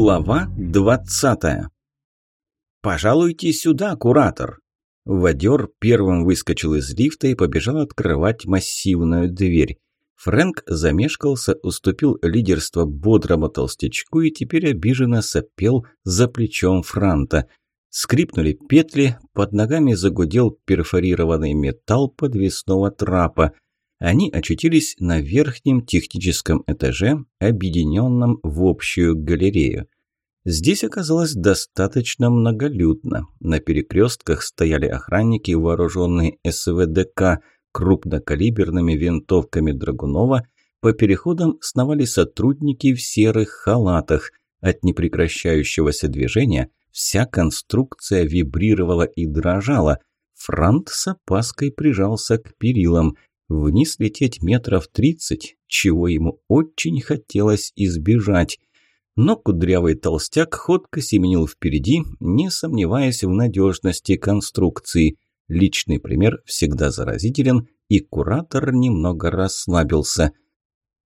Глава двадцатая. «Пожалуйте сюда, куратор!» Водер первым выскочил из лифта и побежал открывать массивную дверь. Фрэнк замешкался, уступил лидерство бодрому толстячку и теперь обиженно сопел за плечом Франта. Скрипнули петли, под ногами загудел перфорированный металл подвесного трапа – они очутились на верхнем техническом этаже, объединенном в общую галерею. Здесь оказалось достаточно многолюдно. На перекрестках стояли охранники, вооруженные СВДК, крупнокалиберными винтовками Драгунова, по переходам сновали сотрудники в серых халатах. От непрекращающегося движения вся конструкция вибрировала и дрожала. Франт с опаской прижался к перилам – Вниз лететь метров тридцать, чего ему очень хотелось избежать. Но кудрявый толстяк ходко семенил впереди, не сомневаясь в надежности конструкции. Личный пример всегда заразителен, и куратор немного расслабился.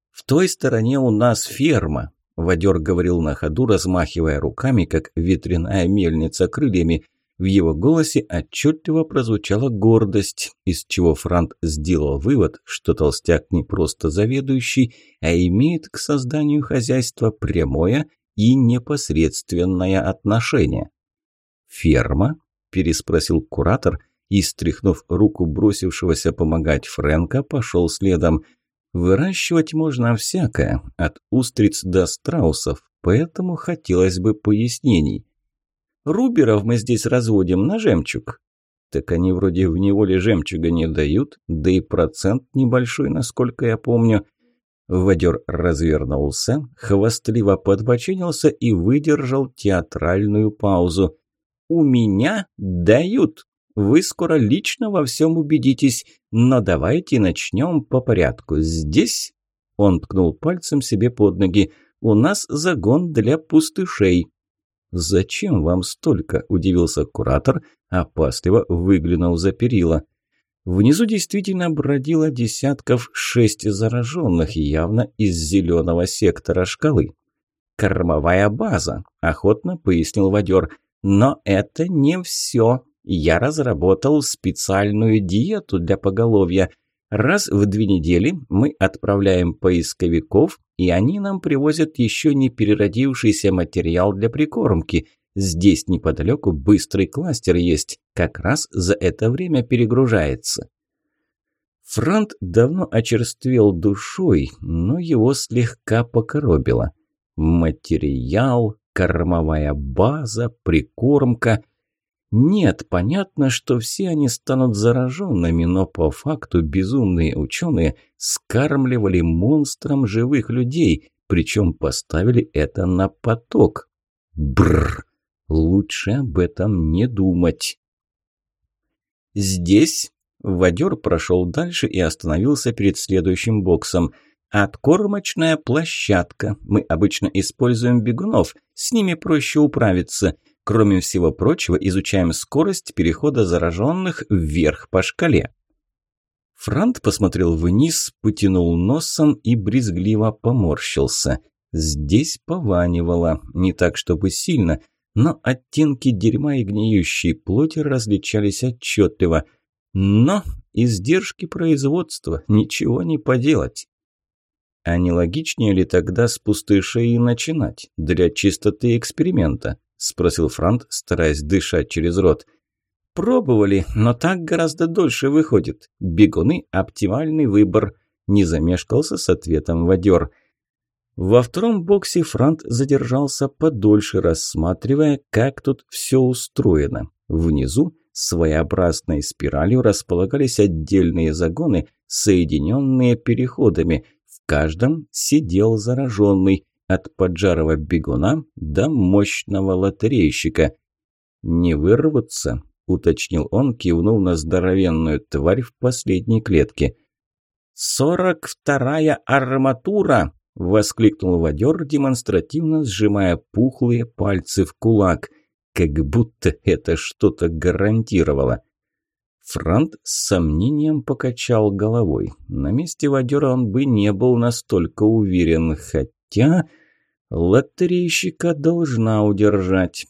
«В той стороне у нас ферма», – Водер говорил на ходу, размахивая руками, как ветряная мельница крыльями – в его голосе отчетливо прозвучала гордость, из чего Франт сделал вывод, что толстяк не просто заведующий, а имеет к созданию хозяйства прямое и непосредственное отношение. «Ферма?» – переспросил куратор и, стряхнув руку бросившегося помогать Фрэнка, пошел следом. «Выращивать можно всякое, от устриц до страусов, поэтому хотелось бы пояснений». Руберов мы здесь разводим на жемчуг». «Так они вроде в неволе жемчуга не дают, да и процент небольшой, насколько я помню». Водер развернулся, хвастливо подбоченился и выдержал театральную паузу. «У меня дают. Вы скоро лично во всем убедитесь, но давайте начнем по порядку. Здесь...» Он ткнул пальцем себе под ноги. «У нас загон для пустышей. «Зачем вам столько?» – удивился куратор, опасливо выглянул за перила. Внизу действительно бродило десятков шесть зараженных, явно из зеленого сектора шкалы. «Кормовая база», – охотно пояснил Вадер. «Но это не все. Я разработал специальную диету для поголовья. Раз в две недели мы отправляем поисковиков, и они нам привозят еще не переродившийся материал для прикормки. Здесь неподалеку быстрый кластер есть, как раз за это время перегружается. Франт давно очерствел душой, но его слегка покоробило. Материал, кормовая база, прикормка. Нет, понятно, что все они станут зараженными, но по факту безумные ученые скармливали монстрам живых людей, причем поставили это на поток. Бррр, лучше об этом не думать. Здесь Водер прошел дальше и остановился перед следующим боксом. Откормочная площадка. Мы обычно используем бегунов, с ними проще управиться – Кроме всего прочего, изучаем скорость перехода зараженных вверх по шкале. Франт посмотрел вниз, потянул носом и брезгливо поморщился. Здесь пованивало, не так чтобы сильно, но оттенки дерьма и гниющей плоти различались отчетливо. Но издержки производства, ничего не поделать. А не логичнее ли тогда с пустышей начинать, для чистоты эксперимента? – спросил Франт, стараясь дышать через рот. «Пробовали, но так гораздо дольше выходит. Бегуны – оптимальный выбор», – не замешкался с ответом Водер. Во втором боксе Франт задержался подольше, рассматривая, как тут все устроено. Внизу своеобразной спиралью располагались отдельные загоны, соединенные переходами. В каждом сидел зараженный, от поджарого бегуна до мощного лотерейщика. «Не вырваться?» – уточнил он, кивнув на здоровенную тварь в последней клетке. «Сорок вторая арматура!» – воскликнул Вадер, демонстративно сжимая пухлые пальцы в кулак. Как будто это что-то гарантировало. Франт с сомнением покачал головой. На месте Вадера он бы не был настолько уверен, хотя... Лотерейщика должна удержать.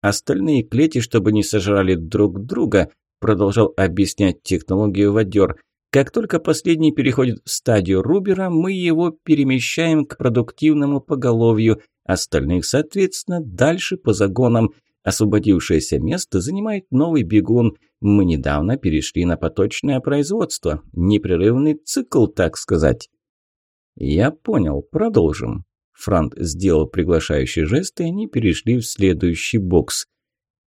Остальные клети, чтобы не сожрали друг друга, продолжал объяснять технологию Вадер. Как только последний переходит в стадию Рубера, мы его перемещаем к продуктивному поголовью, остальных, соответственно, дальше по загонам. Освободившееся место занимает новый бегун. Мы недавно перешли на поточное производство. Непрерывный цикл, так сказать. Я понял, продолжим. Франт сделал приглашающий жест, и они перешли в следующий бокс.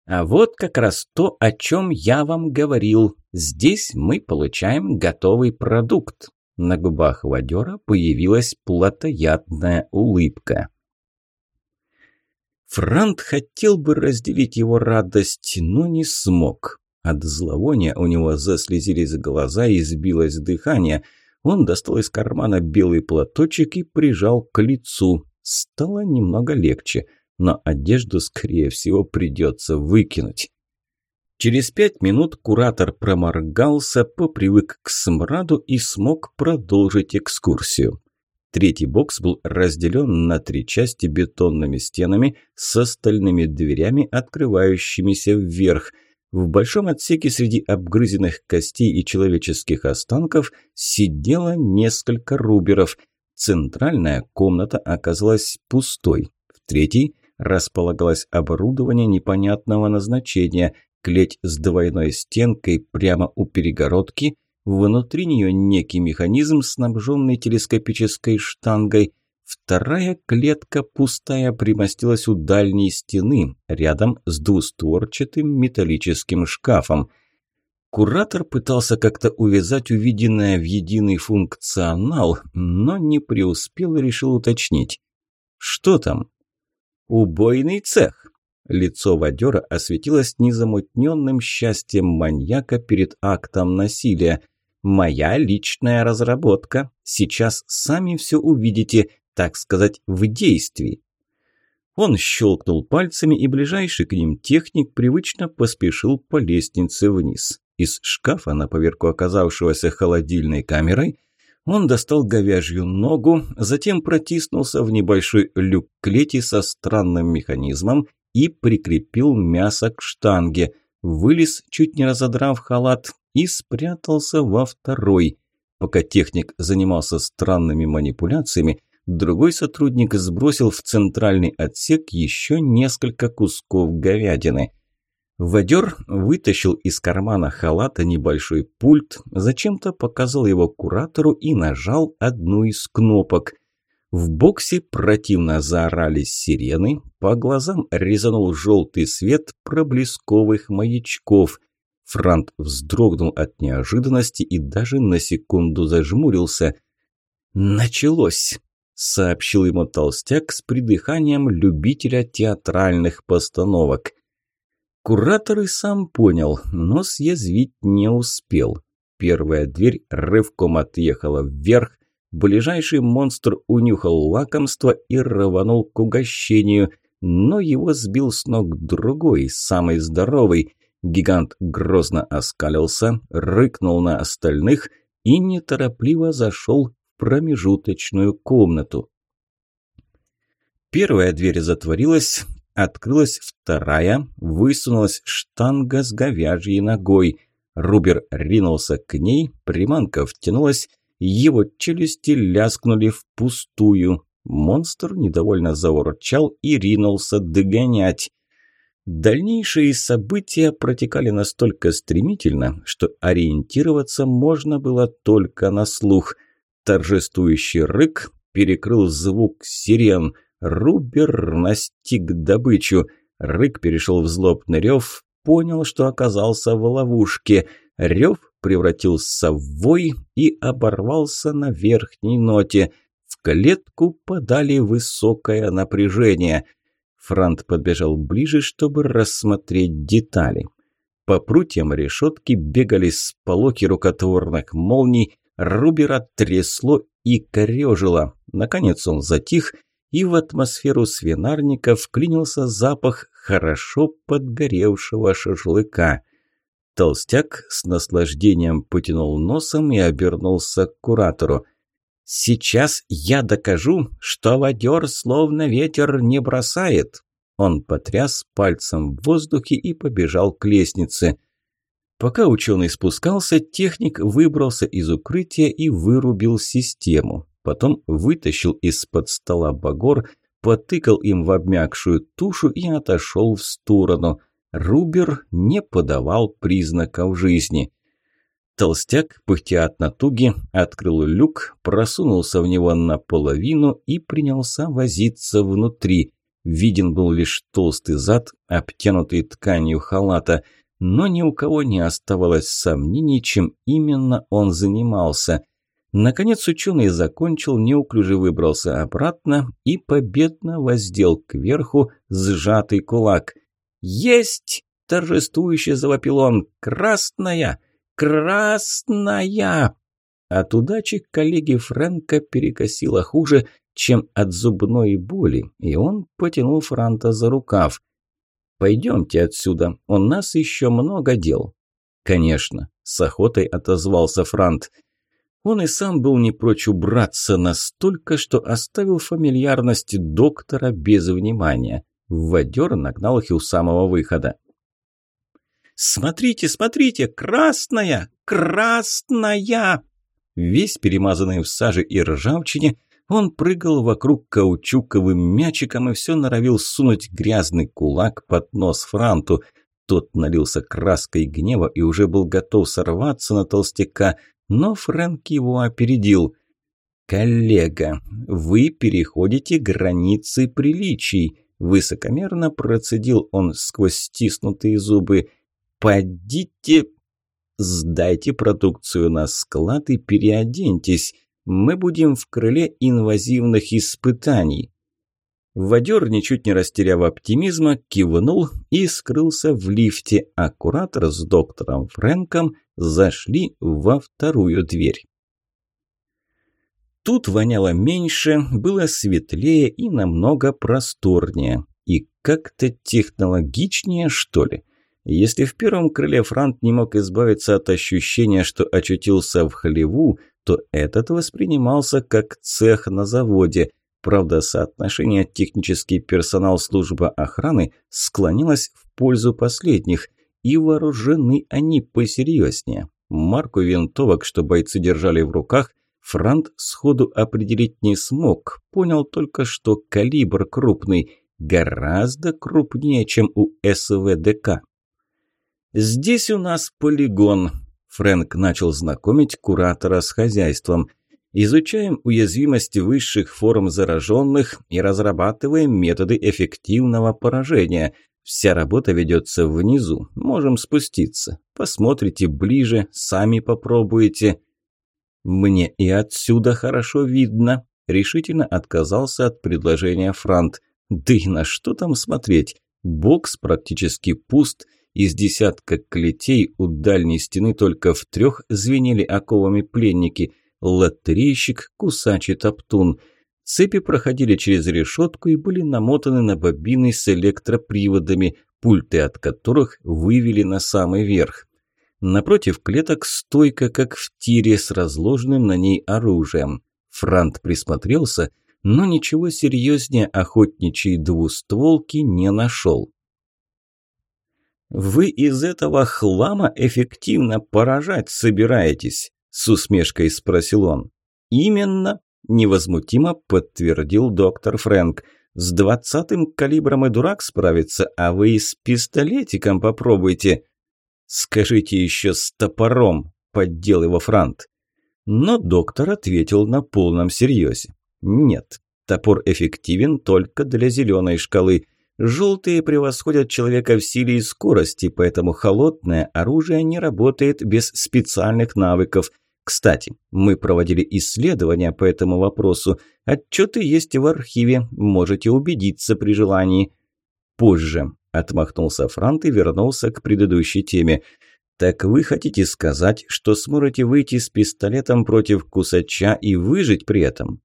А вот как раз то, о чем я вам говорил. Здесь мы получаем готовый продукт. На губах Вадера появилась плотоядная улыбка. Франт хотел бы разделить его радость, но не смог. От зловония у него заслезились глаза и сбилось дыхание. Он достал из кармана белый платочек и прижал к лицу. Стало немного легче – но одежду, скорее всего, придется выкинуть. Через пять минут куратор проморгался, попривык к смраду и смог продолжить экскурсию. Третий бокс был разделен на три части бетонными стенами с остальными дверями, открывающимися вверх. В большом отсеке среди обгрызенных костей и человеческих останков сидело несколько руберов. Центральная комната оказалась пустой. В третьей располагалось оборудование непонятного назначения, клеть с двойной стенкой прямо у перегородки, внутри нее некий механизм, снабженный телескопической штангой. Вторая клетка пустая примостилась у дальней стены, рядом с двустворчатым металлическим шкафом. Куратор пытался как-то увязать увиденное в единый функционал, но не преуспел и решил уточнить. «Что там?» «Убойный цех!» Лицо Вадера осветилось незамутненным счастьем маньяка перед актом насилия. «Моя личная разработка. Сейчас сами все увидите, так сказать, в действии». Он щелкнул пальцами, и ближайший к ним техник привычно поспешил по лестнице вниз. Из шкафа, на поверку оказавшегося холодильной камерой, он достал говяжью ногу, затем протиснулся в небольшой люк клети со странным механизмом и прикрепил мясо к штанге, вылез, чуть не разодрав халат, и спрятался во второй. Пока техник занимался странными манипуляциями, другой сотрудник сбросил в центральный отсек еще несколько кусков говядины – Водер вытащил из кармана халата небольшой пульт, зачем-то показал его куратору и нажал одну из кнопок. В боксе противно заорали сирены, по глазам резанул желтый свет проблесковых маячков. Франт вздрогнул от неожиданности и даже на секунду зажмурился. «Началось!» – сообщил ему толстяк с придыханием любителя театральных постановок – Куратор и сам понял, но съязвить не успел. Первая дверь рывком отъехала вверх, ближайший монстр унюхал лакомство и рванул к угощению, но его сбил с ног другой, самый здоровый. Гигант грозно оскалился, рыкнул на остальных и неторопливо зашел промежуточную комнату. Первая дверь затворилась, Открылась вторая, высунулась штанга с говяжьей ногой. Рубер ринулся к ней, приманка втянулась, его челюсти ляскнули впустую. Монстр недовольно заворчал и ринулся догонять. Дальнейшие события протекали настолько стремительно, что ориентироваться можно было только на слух. Торжествующий рык перекрыл звук сирен – Рубер настиг добычу. Рык перешел в злобный рев, понял, что оказался в ловушке. Рев превратился в вой и оборвался на верхней ноте. В клетку подали высокое напряжение. Франт подбежал ближе, чтобы рассмотреть детали. По прутьям решетки бегали сполоки рукотворных молний, Рубера трясло и корежило. Наконец он затих и в атмосферу свинарника вклинился запах хорошо подгоревшего шашлыка. Толстяк с наслаждением потянул носом и обернулся к куратору. Сейчас я докажу, что водер словно ветер не бросает. Он потряс пальцем в воздухе и побежал к лестнице. Пока ученый спускался, техник выбрался из укрытия и вырубил систему. Потом вытащил из-под стола багор, потыкал им в обмякшую тушу и отошел в сторону. Рубер не подавал признаков жизни. Толстяк, пыхтя от натуги, открыл люк, просунулся в него наполовину и принялся возиться внутри. Виден был лишь толстый зад, обтянутый тканью халата, но ни у кого не оставалось сомнений, чем именно он занимался. Наконец ученый закончил, неуклюже выбрался обратно и победно воздел кверху сжатый кулак. «Есть!» – торжествующе завопил он. «Красная! Красная!» От удачи коллеги Фрэнка перекосило хуже, чем от зубной боли, и он потянул Франта за рукав. «Пойдемте отсюда, у нас еще много дел». «Конечно», – с охотой отозвался Франт. Он и сам был не прочь убраться настолько, что оставил фамильярность доктора без внимания. Водер нагнал их у самого выхода. «Смотрите, смотрите! Красная! Красная!» Весь перемазанный в саже и ржавчине, он прыгал вокруг каучуковым мячиком и все норовил сунуть грязный кулак под нос Франту. Тот налился краской гнева и уже был готов сорваться на толстяка, но Фрэнк его опередил. «Коллега, вы переходите границы приличий», – высокомерно процедил он сквозь стиснутые зубы. «Подите, сдайте продукцию на склад и переоденьтесь». Мы будем в крыле инвазивных испытаний». Водер, ничуть не растеряв оптимизма, кивнул и скрылся в лифте, а куратор с доктором Фрэнком зашли во вторую дверь. Тут воняло меньше, было светлее и намного просторнее. И как-то технологичнее, что ли. Если в первом крыле Франт не мог избавиться от ощущения, что очутился в хлеву, то этот воспринимался как цех на заводе. Правда, соотношение технический персонал службы охраны склонилось в пользу последних, и вооружены они посерьезнее. Марку винтовок, что бойцы держали в руках, Франт сходу определить не смог, понял только, что калибр крупный, гораздо крупнее, чем у СВДК. «Здесь у нас полигон», Фрэнк начал знакомить куратора с хозяйством. Изучаем уязвимости высших форм зараженных и разрабатываем методы эффективного поражения. Вся работа ведется внизу. Можем спуститься. Посмотрите ближе, сами попробуйте. Мне и отсюда хорошо видно. Решительно отказался от предложения Франт. Да и на что там смотреть? Бокс практически пуст – из десятка клетей у дальней стены только в трех звенели оковами пленники – лотерейщик, кусачий топтун. Цепи проходили через решетку и были намотаны на бобины с электроприводами, пульты от которых вывели на самый верх. Напротив клеток стойка, как в тире, с разложенным на ней оружием. Франт присмотрелся, но ничего серьезнее охотничьей двустволки не нашел. «Вы из этого хлама эффективно поражать собираетесь?» – с усмешкой спросил он. «Именно», – невозмутимо подтвердил доктор Фрэнк. «С двадцатым калибром и дурак справится, а вы и с пистолетиком попробуйте». «Скажите еще с топором», – поддел его Франт. Но доктор ответил на полном серьезе. «Нет, топор эффективен только для зеленой шкалы». Желтые превосходят человека в силе и скорости, поэтому холодное оружие не работает без специальных навыков. Кстати, мы проводили исследования по этому вопросу. Отчеты есть в архиве, можете убедиться при желании. Позже, отмахнулся Франт и вернулся к предыдущей теме. «Так вы хотите сказать, что сможете выйти с пистолетом против кусача и выжить при этом?»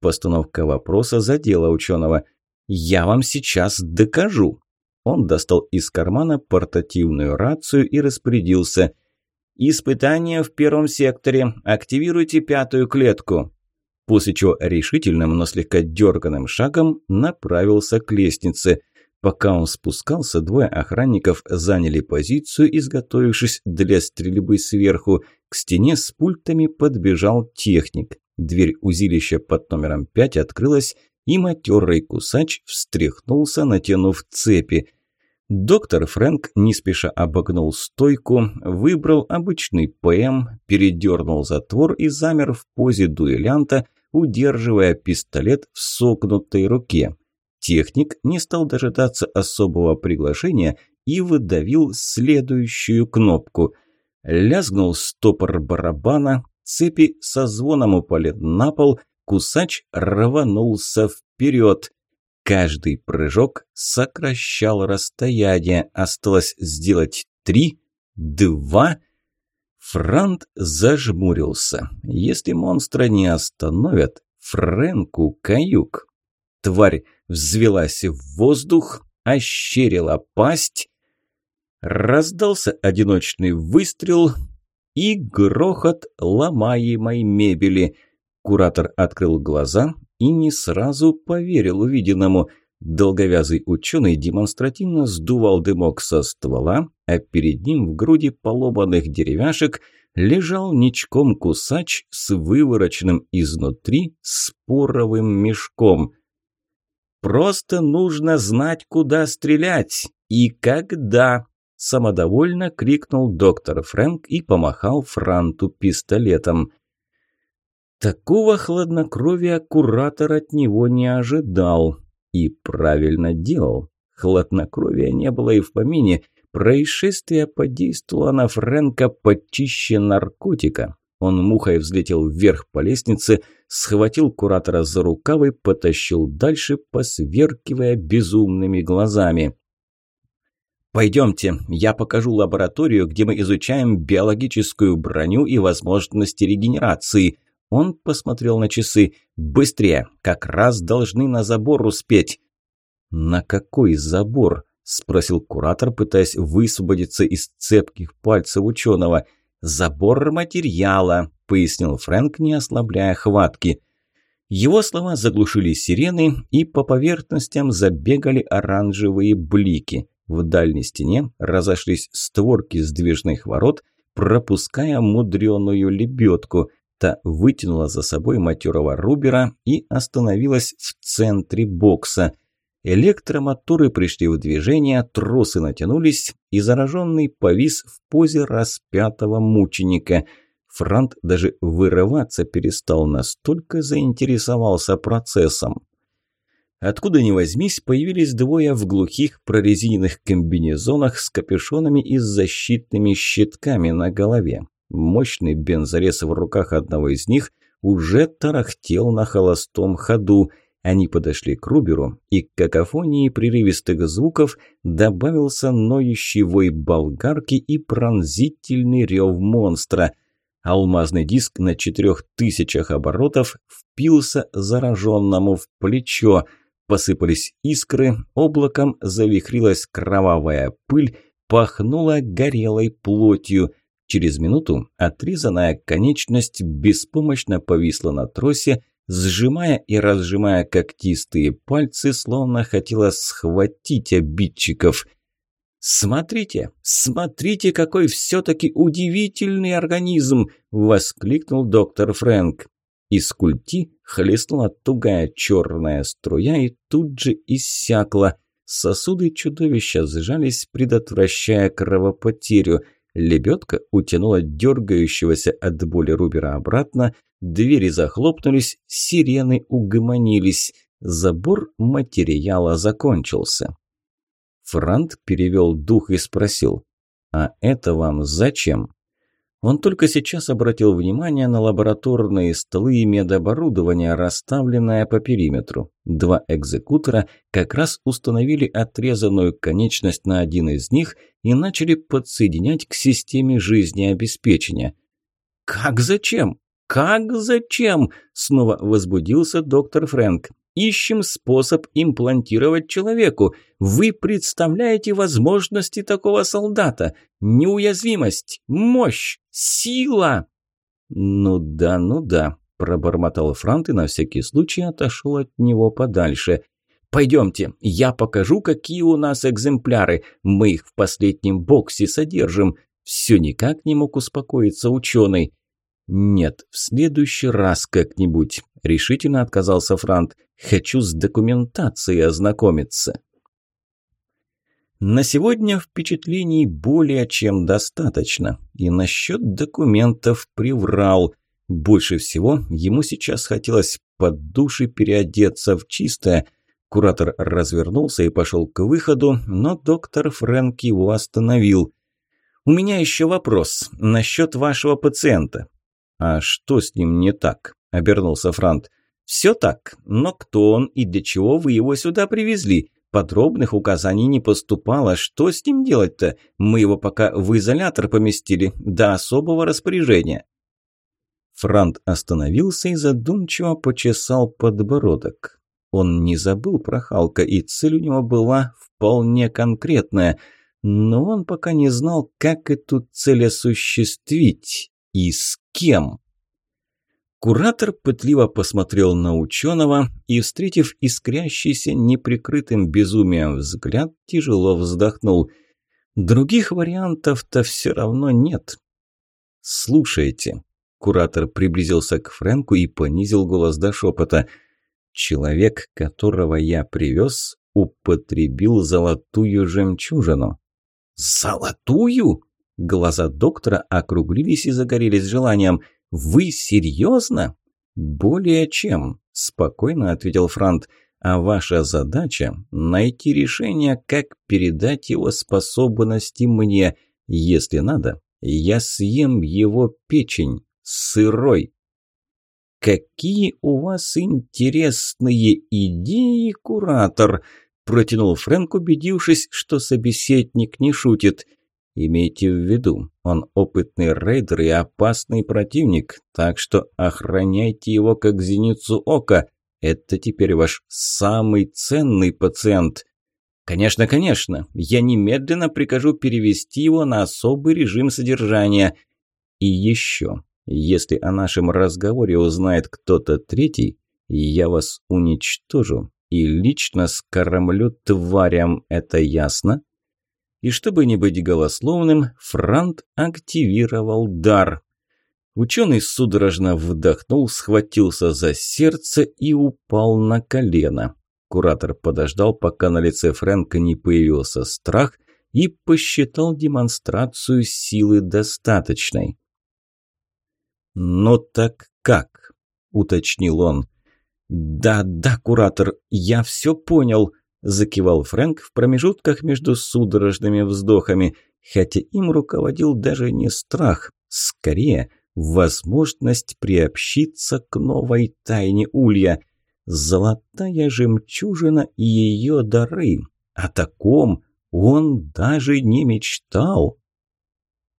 Постановка вопроса задела ученого – «Я вам сейчас докажу». Он достал из кармана портативную рацию и распорядился. «Испытание в первом секторе. Активируйте пятую клетку». после чего решительным, но слегка дерганным шагом направился к лестнице. Пока он спускался, двое охранников заняли позицию, изготовившись для стрельбы сверху. К стене с пультами подбежал техник. Дверь узилища под номером 5 открылась, и матерый кусач встряхнулся, натянув цепи. Доктор Фрэнк не спеша обогнул стойку, выбрал обычный ПМ, передернул затвор и замер в позе дуэлянта, удерживая пистолет в согнутой руке. Техник не стал дожидаться особого приглашения и выдавил следующую кнопку. Лязгнул стопор барабана, цепи со звоном упали на пол, кусач рванулся вперед. Каждый прыжок сокращал расстояние. Осталось сделать три, два. Франт зажмурился. Если монстра не остановят, Фрэнку каюк. Тварь взвелась в воздух, ощерила пасть. Раздался одиночный выстрел и грохот ломаемой мебели. Куратор открыл глаза и не сразу поверил увиденному. Долговязый ученый демонстративно сдувал дымок со ствола, а перед ним в груди поломанных деревяшек лежал ничком кусач с вывороченным изнутри споровым мешком. «Просто нужно знать, куда стрелять и когда!» Самодовольно крикнул доктор Фрэнк и помахал Франту пистолетом. Такого хладнокровия куратор от него не ожидал. И правильно делал. Хладнокровия не было и в помине. Происшествие подействовало на Фрэнка почище наркотика. Он мухой взлетел вверх по лестнице, схватил куратора за рукав и потащил дальше, посверкивая безумными глазами. «Пойдемте, я покажу лабораторию, где мы изучаем биологическую броню и возможности регенерации», он посмотрел на часы. «Быстрее! Как раз должны на забор успеть!» «На какой забор?» – спросил куратор, пытаясь высвободиться из цепких пальцев ученого. «Забор материала», – пояснил Фрэнк, не ослабляя хватки. Его слова заглушили сирены, и по поверхностям забегали оранжевые блики. В дальней стене разошлись створки сдвижных ворот, пропуская мудреную лебедку – Та вытянула за собой матерого Рубера и остановилась в центре бокса. Электромоторы пришли в движение, тросы натянулись, и зараженный повис в позе распятого мученика. Франт даже вырываться перестал, настолько заинтересовался процессом. Откуда ни возьмись, появились двое в глухих прорезиненных комбинезонах с капюшонами и защитными щитками на голове. Мощный бензорез в руках одного из них уже тарахтел на холостом ходу. Они подошли к Руберу, и к какофонии прерывистых звуков добавился ноющий вой болгарки и пронзительный рев монстра. Алмазный диск на четырех тысячах оборотов впился зараженному в плечо. Посыпались искры, облаком завихрилась кровавая пыль, пахнула горелой плотью – Через минуту отрезанная конечность беспомощно повисла на тросе, сжимая и разжимая когтистые пальцы, словно хотела схватить обидчиков. «Смотрите, смотрите, какой все-таки удивительный организм!» – воскликнул доктор Фрэнк. Из культи хлестнула тугая черная струя и тут же иссякла. Сосуды чудовища сжались, предотвращая кровопотерю – Лебедка утянула дергающегося от боли Рубера обратно, двери захлопнулись, сирены угомонились, забор материала закончился. Франт перевел дух и спросил, «А это вам зачем?» Он только сейчас обратил внимание на лабораторные столы и медоборудование, расставленное по периметру. Два экзекутора как раз установили отрезанную конечность на один из них и начали подсоединять к системе жизнеобеспечения. «Как зачем? Как зачем?» – снова возбудился доктор Фрэнк. Ищем способ имплантировать человеку. Вы представляете возможности такого солдата? Неуязвимость, мощь, сила!» «Ну да, ну да», – пробормотал Франт и на всякий случай отошел от него подальше. «Пойдемте, я покажу, какие у нас экземпляры. Мы их в последнем боксе содержим». Все никак не мог успокоиться ученый. «Нет, в следующий раз как-нибудь», – решительно отказался Франт. «Хочу с документацией ознакомиться». На сегодня впечатлений более чем достаточно. И насчет документов приврал. Больше всего ему сейчас хотелось под души переодеться в чистое. Куратор развернулся и пошел к выходу, но доктор Фрэнк его остановил. «У меня еще вопрос насчет вашего пациента». «А что с ним не так?» – обернулся Франт. «Все так, но кто он и для чего вы его сюда привезли? Подробных указаний не поступало. Что с ним делать-то? Мы его пока в изолятор поместили, до особого распоряжения». Франт остановился и задумчиво почесал подбородок. Он не забыл про Халка, и цель у него была вполне конкретная, но он пока не знал, как эту цель осуществить и с кем. Куратор пытливо посмотрел на ученого и, встретив искрящийся неприкрытым безумием взгляд, тяжело вздохнул. Других вариантов-то все равно нет. «Слушайте», – куратор приблизился к Фрэнку и понизил голос до шепота, «человек, которого я привез, употребил золотую жемчужину». «Золотую?» Глаза доктора округлились и загорелись желанием – «Вы серьезно?» «Более чем», – спокойно ответил Франт. «А ваша задача – найти решение, как передать его способности мне. Если надо, я съем его печень, сырой». «Какие у вас интересные идеи, куратор!» – протянул Фрэнк, убедившись, что собеседник не шутит – Имейте в виду, он опытный рейдер и опасный противник, так что охраняйте его как зеницу ока. Это теперь ваш самый ценный пациент. Конечно, конечно, я немедленно прикажу перевести его на особый режим содержания. И еще, если о нашем разговоре узнает кто-то третий, я вас уничтожу и лично скормлю тварям, это ясно? И чтобы не быть голословным, Франт активировал дар. Ученый судорожно вдохнул, схватился за сердце и упал на колено. Куратор подождал, пока на лице Фрэнка не появился страх, и посчитал демонстрацию силы достаточной. «Но «Ну так как?» – уточнил он. «Да, да, куратор, я все понял», – закивал Фрэнк в промежутках между судорожными вздохами, хотя им руководил даже не страх, скорее возможность приобщиться к новой тайне Улья. Золотая жемчужина и ее дары. О таком он даже не мечтал.